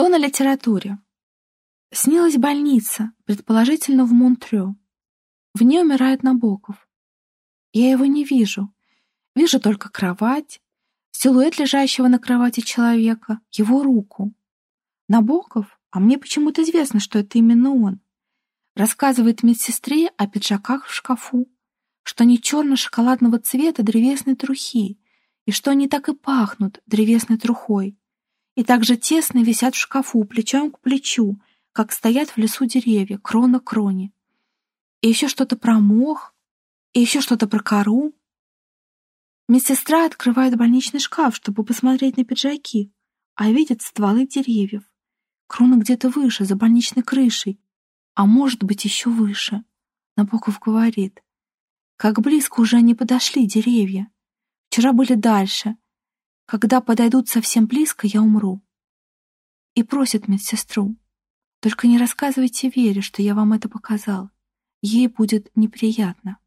Сон о литературе. Снилась больница, предположительно в Монтрё. В ней умирает Набоков. Я его не вижу. Вижу только кровать, силуэт лежащего на кровати человека, его руку. Набоков, а мне почему-то известно, что это именно он, рассказывает медсестре о пиджаках в шкафу, что они черно-шоколадного цвета древесной трухи, и что они так и пахнут древесной трухой, и также тесно висят в шкафу плечом к плечу, как стоят в лесу деревья, крона к кроне. И еще что-то про мох, и еще что-то про кору. Медсестра открывает больничный шкаф, чтобы посмотреть на пиджаки, а видит стволы деревьев. Крона где-то выше, за больничной крышей, а может быть еще выше. Набоков говорит, как близко уже они подошли, деревья. Вчера были дальше. Когда подойдут совсем близко, я умру. И просит медсестру, только не рассказывайте Вере, что я вам это показал. Ей будет неприятно.